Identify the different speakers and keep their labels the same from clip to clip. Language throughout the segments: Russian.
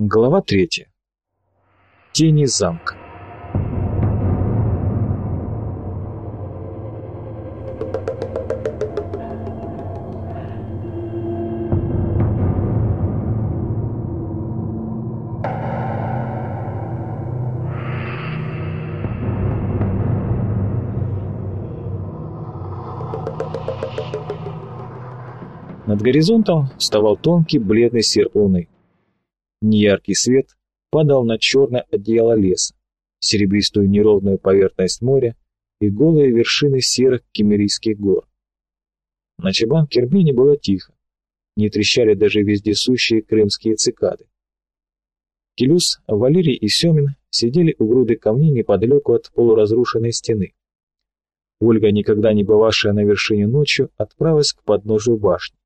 Speaker 1: Глава третья. Тени замка. Над горизонтом вставал тонкий бледный серп луны. Неяркий свет падал на черное одеяло леса, серебристую неровную поверхность моря и голые вершины серых кемерийских гор. На Чабан-Кербине было тихо, не трещали даже вездесущие крымские цикады. Келюс, Валерий и Семин сидели у груды камней неподалеку от полуразрушенной стены. Ольга, никогда не бывавшая на вершине ночью, отправилась к подножию башни.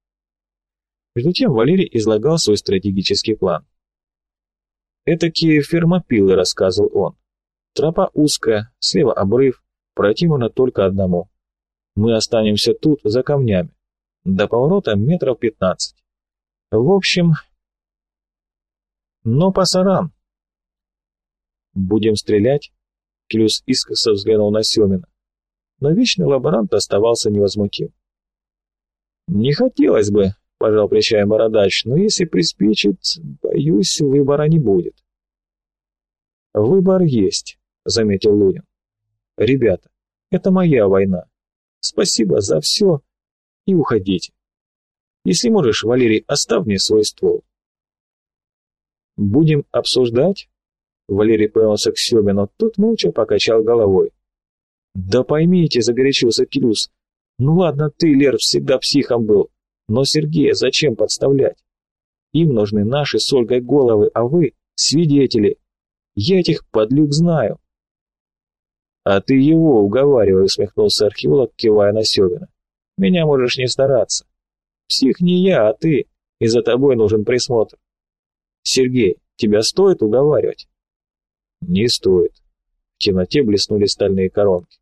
Speaker 1: Между тем Валерий излагал свой стратегический план. «Этакие фермопилы», — рассказывал он. «Тропа узкая, слева обрыв, пройти можно только одному. Мы останемся тут, за камнями. До поворота метров пятнадцать. В общем... Но пасаран». «Будем стрелять?» — Клюс искоса взглянул на Семина. Но вечный лаборант оставался невозмутим. «Не хотелось бы», пожал плечами бородач, но если приспичит, боюсь, выбора не будет. Выбор есть, заметил Лунин. Ребята, это моя война. Спасибо за все и уходите. Если можешь, Валерий, оставь мне свой ствол. Будем обсуждать? Валерий повернулся к Семину, тот молча покачал головой. «Да поймите», — загорячился Килюс. «Ну ладно, ты, Лер, всегда психом был. Но Сергея зачем подставлять? Им нужны наши с Ольгой головы, а вы — свидетели. Я этих подлюк знаю. А ты его уговаривай, усмехнулся археолог, кивая на Сёвина. Меня можешь не стараться. Псих не я, а ты, и за тобой нужен присмотр. Сергей, тебя стоит уговаривать? Не стоит. В темноте блеснули стальные коронки.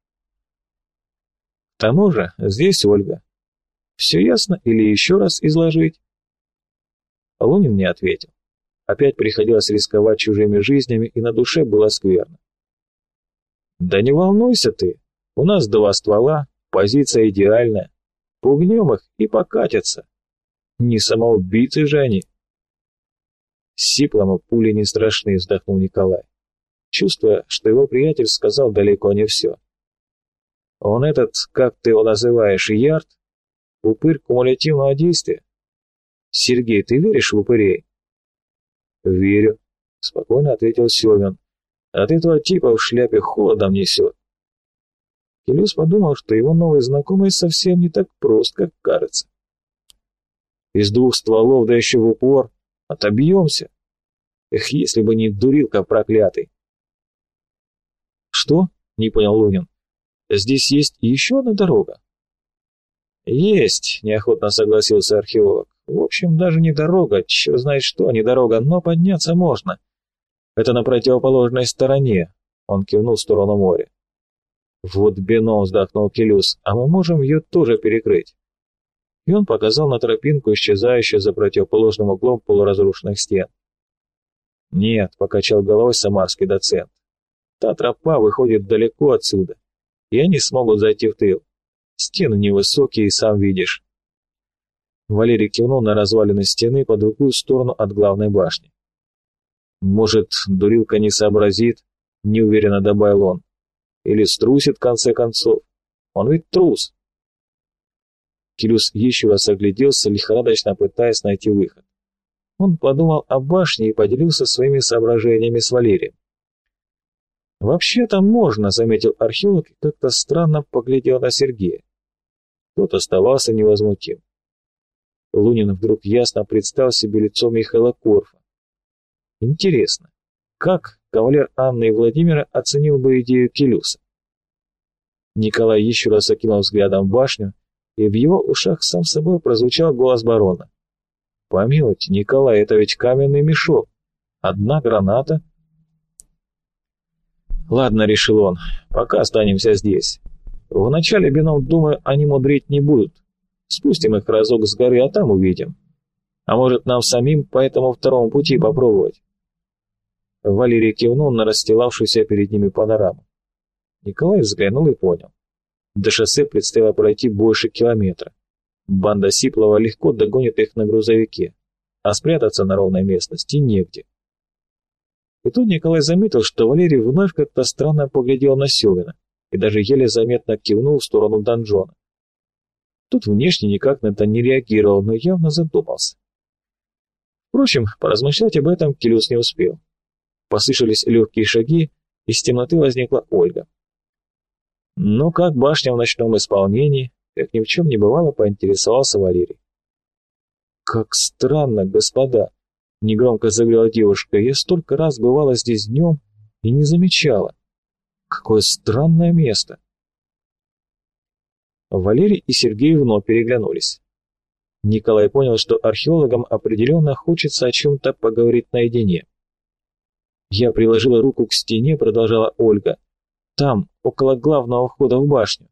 Speaker 1: К тому же здесь Ольга, все ясно или еще раз изложить?» Лунин не ответил. Опять приходилось рисковать чужими жизнями, и на душе было скверно. «Да не волнуйся ты, у нас два ствола, позиция идеальная. Пугнем их и покатятся. Не самоубийцы же они». Сиплому пули не страшны, вздохнул Николай, чувствуя, что его приятель сказал далеко не все. Он этот, как ты его называешь, Ярд, Упырь кумулятивного действия? Сергей, ты веришь в упырей? Верю, спокойно ответил Семен. От этого типа в шляпе холодом несет. Келюс подумал, что его новый знакомый совсем не так прост, как кажется. Из двух стволов, да еще в упор, отобьемся. Эх, если бы не дурилка проклятый. Что? Не понял Лунин. Здесь есть еще одна дорога. «Есть», — неохотно согласился археолог. «В общем, даже не дорога, черт знает что, не дорога, но подняться можно. Это на противоположной стороне», — он кивнул в сторону моря. «Вот бином», — вздохнул Келюс, — «а мы можем ее тоже перекрыть». И он показал на тропинку, исчезающую за противоположным углом полуразрушенных стен. «Нет», — покачал головой самарский доцент, — «та тропа выходит далеко отсюда, и они смогут зайти в тыл. Стены невысокие, сам видишь. Валерий кивнул на развалины стены по другую сторону от главной башни. «Может, дурилка не сообразит?» — неуверенно добавил он. «Или струсит, в конце концов? Он ведь трус!» Кирюс еще раз огляделся, лихорадочно пытаясь найти выход. Он подумал о башне и поделился своими соображениями с Валерием. «Вообще-то можно», — заметил археолог и как-то странно поглядел на Сергея. Тот оставался невозмутим. Лунин вдруг ясно представил себе лицо Михаила Корфа. Интересно, как кавалер Анны и Владимира оценил бы идею Келюса? Николай еще раз окинул взглядом башню, и в его ушах сам собой прозвучал голос барона. «Помилуйте, Николай, это ведь каменный мешок. Одна граната...» «Ладно», — решил он, — «пока останемся здесь. Вначале, Бином, думаю, они мудрить не будут. Спустим их разок с горы, а там увидим. А может, нам самим по этому второму пути попробовать? Валерий кивнул на расстилавшуюся перед ними панораму. Николай взглянул и понял. До шоссе предстояло пройти больше километра. Банда Сиплова легко догонит их на грузовике, а спрятаться на ровной местности негде. И тут Николай заметил, что Валерий вновь как-то странно поглядел на Севина и даже еле заметно кивнул в сторону донжона. Тут внешне никак на это не реагировал, но явно задумался. Впрочем, поразмышлять об этом Келюс не успел. Послышались легкие шаги, из темноты возникла Ольга. «Ну как башня в ночном исполнении?» Как ни в чем не бывало, поинтересовался Валерий. «Как странно, господа!» — негромко заговорила девушка. «Я столько раз бывала здесь днем и не замечала. Какое странное место!» Валерий и Сергей вновь переглянулись. Николай понял, что археологам определенно хочется о чем-то поговорить наедине. «Я приложила руку к стене», — продолжала Ольга. «Там, около главного входа в башню.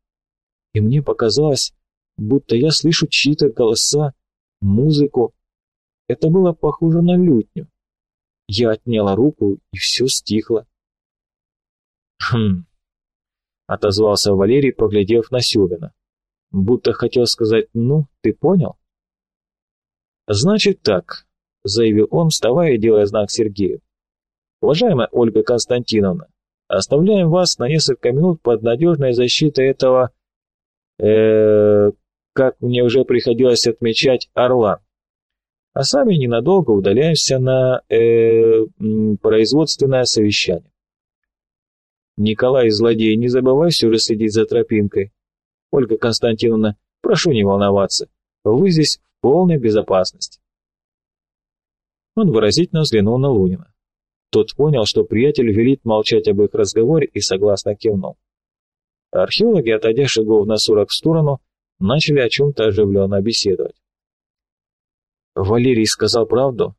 Speaker 1: И мне показалось, будто я слышу чьи-то голоса, музыку. Это было похоже на лютню. Я отняла руку, и все стихло. «Хм...» — отозвался Валерий, поглядев на Сюбина. Будто хотел сказать «ну, ты понял?» «Значит так», — заявил он, вставая и делая знак Сергею. «Уважаемая Ольга Константиновна, оставляем вас на несколько минут под надежной защитой этого... Э, как мне уже приходилось отмечать, орла. А сами ненадолго удаляемся на э, производственное совещание. Николай, злодей, не забывай все же следить за тропинкой. Ольга Константиновна, прошу не волноваться. Вы здесь в полной безопасности. Он выразительно взглянул на Лунина. Тот понял, что приятель велит молчать об их разговоре и согласно кивнул. Археологи, отойдя шагов на сорок в сторону, начали о чем-то оживленно беседовать. Валерий сказал правду,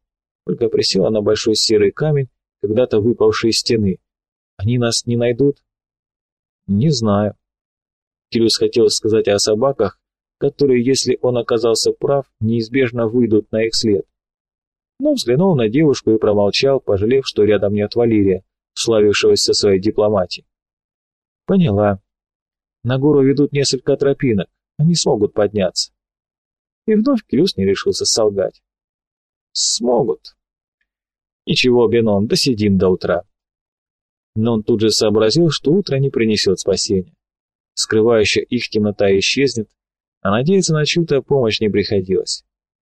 Speaker 1: только присела на большой серый камень, когда-то выпавший из стены. Они нас не найдут? Не знаю. Кирюс хотел сказать о собаках, которые, если он оказался прав, неизбежно выйдут на их след. Но взглянул на девушку и промолчал, пожалев, что рядом нет Валерия, славившегося своей дипломатией. Поняла. На гору ведут несколько тропинок, они смогут подняться. И вновь Кирюс не решился солгать. Смогут. Ничего, Бенон, досидим до утра. Но он тут же сообразил, что утро не принесет спасения скрывающая их темнота исчезнет, а надеяться на чью-то помощь не приходилось.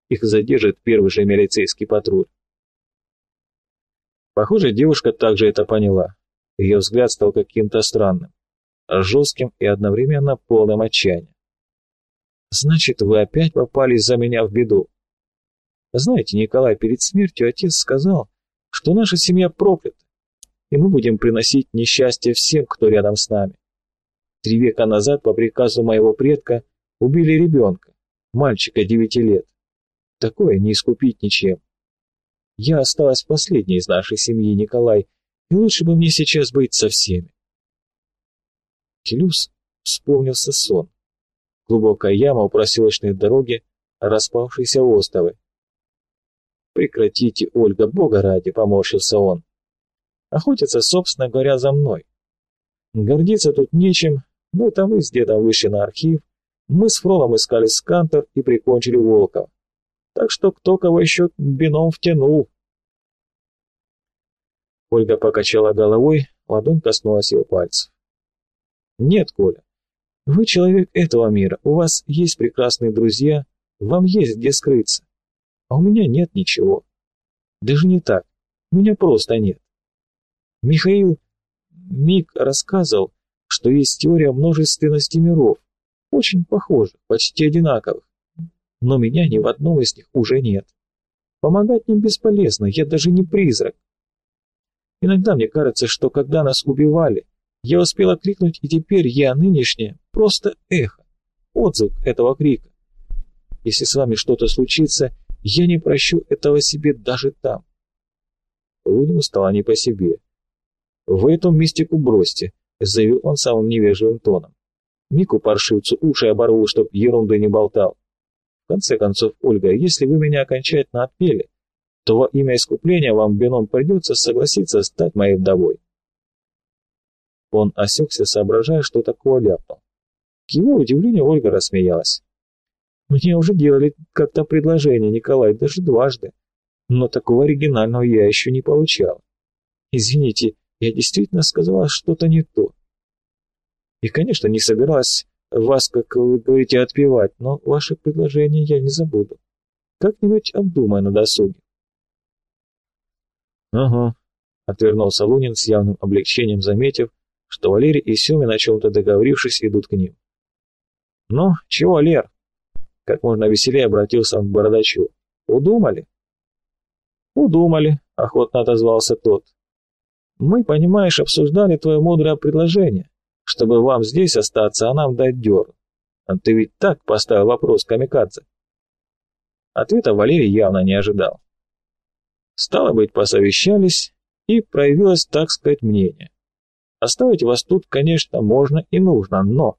Speaker 1: Их задержит первый же милицейский патруль. Похоже, девушка также это поняла. Ее взгляд стал каким-то странным, жестким и одновременно полным отчаяния. «Значит, вы опять попали за меня в беду. Знаете, Николай, перед смертью отец сказал, что наша семья проклята, и мы будем приносить несчастье всем, кто рядом с нами. Три века назад по приказу моего предка убили ребенка, мальчика девяти лет. Такое не искупить ничем. Я осталась последней из нашей семьи, Николай, и лучше бы мне сейчас быть со всеми. Келюс вспомнился сон. Глубокая яма у проселочной дороги, распавшиеся остовы. «Прекратите, Ольга, бога ради!» — поморщился он. «Охотятся, собственно говоря, за мной. Гордиться тут нечем, ну это мы с дедом вышли на архив, мы с Фролом искали скантер и прикончили Волкова. Так что кто кого еще бином втянул. Ольга покачала головой, ладонь коснулась его пальцев. Нет, Коля, вы человек этого мира, у вас есть прекрасные друзья, вам есть где скрыться. А у меня нет ничего. Даже не так, меня просто нет. Михаил Мик рассказывал, что есть теория множественности миров, очень похожих, почти одинаковых. Но меня ни в одном из них уже нет. Помогать им бесполезно, я даже не призрак. Иногда мне кажется, что когда нас убивали, я успела крикнуть, и теперь я нынешняя просто эхо, отзыв этого крика. Если с вами что-то случится, я не прощу этого себе даже там. Лунину стало не по себе. Вы эту мистику бросьте, заявил он самым невежливым тоном. Мику паршивцу уши оборву, чтоб ерунды не болтал. В конце концов, Ольга, если вы меня окончательно отпели, то во имя искупления вам, Беном, придется согласиться стать моей вдовой. Он осекся, соображая, что такое ляпнул. К его удивлению Ольга рассмеялась. «Мне уже делали как-то предложение, Николай, даже дважды, но такого оригинального я еще не получал. Извините, я действительно сказала что-то не то. И, конечно, не собиралась вас, как вы говорите, отпевать, но ваше предложение я не забуду. Как-нибудь обдумаю на досуге. «Ага», — отвернулся Лунин с явным облегчением, заметив, что Валерий и Семин, о чем-то договорившись, идут к ним. «Ну, чего, Лер?» Как можно веселее обратился он к Бородачу. «Удумали?» «Удумали», — охотно отозвался тот. «Мы, понимаешь, обсуждали твое мудрое предложение, чтобы вам здесь остаться, а нам дать дёру. А ты ведь так поставил вопрос камикадзе?» Ответа Валерий явно не ожидал. Стало быть, посовещались, и проявилось, так сказать, мнение. Оставить вас тут, конечно, можно и нужно, но...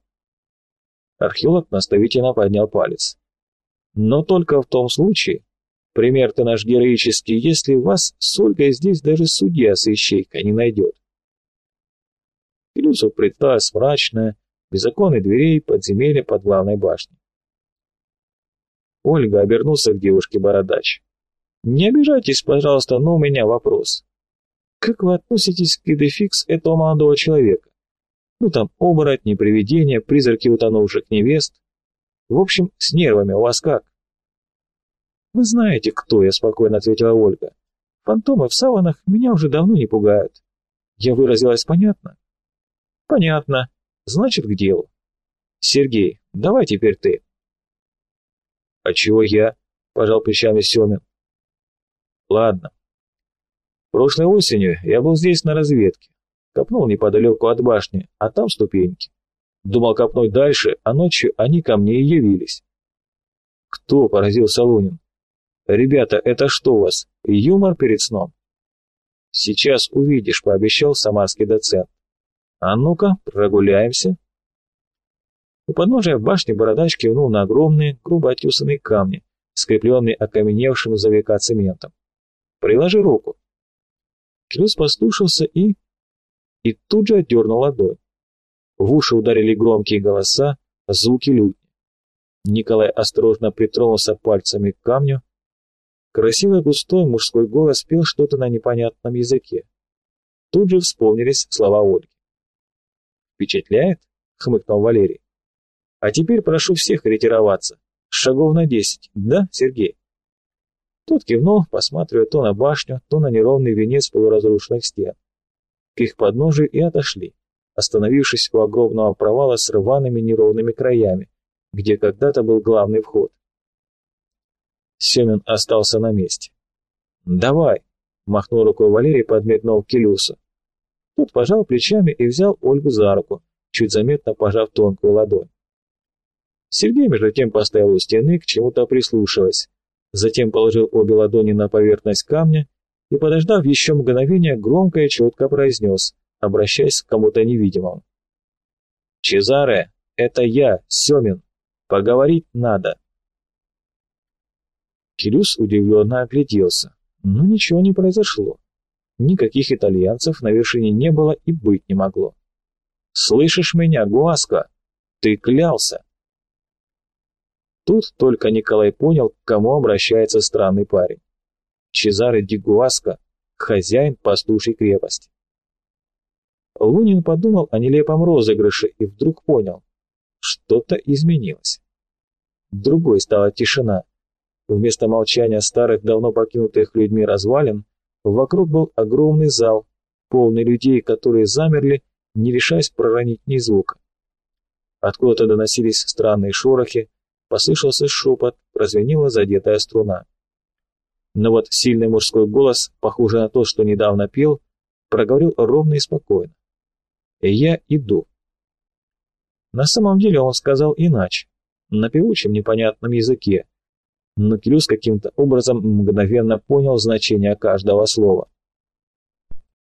Speaker 1: Археолог наставительно поднял палец. Но только в том случае, пример ты наш героический, если вас с Ольгой здесь даже судья с ищейкой не найдет. Филюсов представилась мрачная, без окон и дверей, подземелья под главной башней. Ольга обернулся к девушке Бородач. Не обижайтесь, пожалуйста, но у меня вопрос. Как вы относитесь к идефикс этого молодого человека? Ну там оборотни, привидения, призраки утонувших невест. В общем, с нервами у вас как? Вы знаете, кто я, спокойно ответила Ольга. Фантомы в саванах меня уже давно не пугают. Я выразилась понятно? Понятно. Значит, к делу. Сергей, давай теперь ты. А чего я? Пожал плечами Семин. Ладно. Прошлой осенью я был здесь на разведке. Копнул неподалеку от башни, а там ступеньки. Думал копнуть дальше, а ночью они ко мне и явились. Кто? — поразился Лунин. Ребята, это что у вас, юмор перед сном? Сейчас увидишь, — пообещал самарский доцент. А ну-ка, прогуляемся. У подножия башни бородач кивнул на огромные, грубо отюсанные камни, скрепленные окаменевшим за века цементом. Приложи руку. Клюс послушался и... И тут же отдернул ладонь. В уши ударили громкие голоса, звуки лютни. Николай осторожно притронулся пальцами к камню. Красивый густой мужской голос пел что-то на непонятном языке. Тут же вспомнились слова Ольги. «Впечатляет?» — хмыкнул Валерий. «А теперь прошу всех ретироваться. Шагов на десять, да, Сергей?» Тот кивнул, посматривая то на башню, то на неровный венец полуразрушенных стен. К их подножию и отошли, остановившись у огромного провала с рваными неровными краями, где когда-то был главный вход. Семен остался на месте. «Давай!» — махнул рукой Валерий, подметнул Келюсу. Тот пожал плечами и взял Ольгу за руку, чуть заметно пожав тонкую ладонь. Сергей между тем поставил у стены, к чему-то прислушиваясь, затем положил обе ладони на поверхность камня и, подождав еще мгновение, громко и четко произнес, обращаясь к кому-то невидимому. «Чезаре, это я, Семин. Поговорить надо». Кирюс удивленно огляделся, но ничего не произошло. Никаких итальянцев на вершине не было и быть не могло. «Слышишь меня, Гуаска? Ты клялся!» Тут только Николай понял, к кому обращается странный парень. Чезаре Дигуаско, хозяин пастушей крепости. Лунин подумал о нелепом розыгрыше и вдруг понял, что-то изменилось. Другой стала тишина. Вместо молчания старых, давно покинутых людьми развалин, вокруг был огромный зал, полный людей, которые замерли, не решаясь проронить ни звука. Откуда-то доносились странные шорохи, Послышался шепот, прозвенела задетая струна. Но вот сильный мужской голос, похожий на то, что недавно пел, проговорил ровно и спокойно. «Я иду». На самом деле он сказал иначе, на певучем непонятном языке, но Келюс каким-то образом мгновенно понял значение каждого слова.